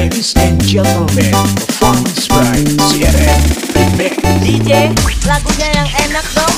Ladies and gentlemen, performance by CRM Remix DJ, lagunya yang enak dong.